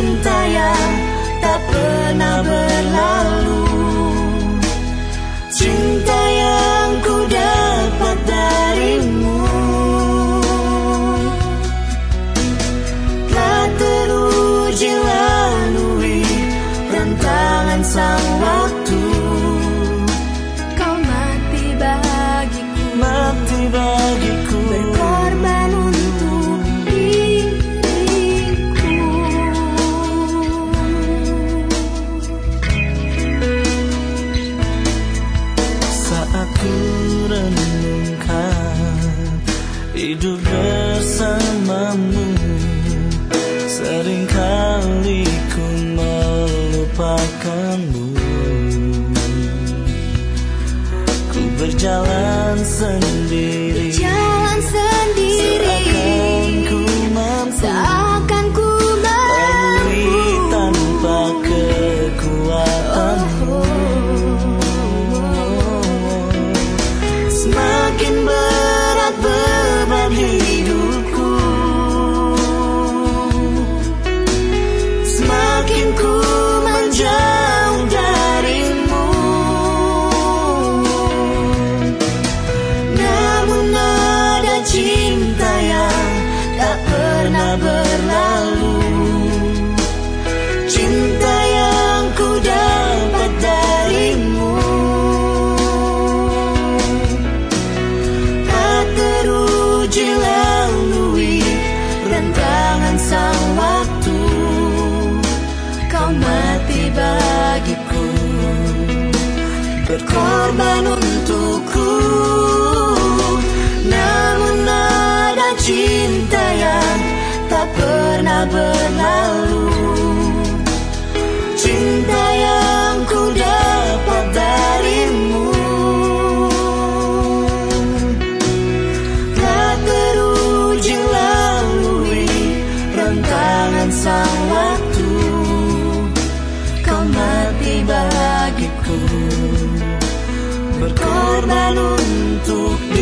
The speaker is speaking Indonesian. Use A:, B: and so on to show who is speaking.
A: sienta
B: Seringkali ku
A: melupakanmu. Ku
B: berjalan sendiri. Berkorban untukku. Namun ada cinta yang tak pernah berlalu. Cinta yang ku dapat darimu. Tak teruji lalui rentangan sang You.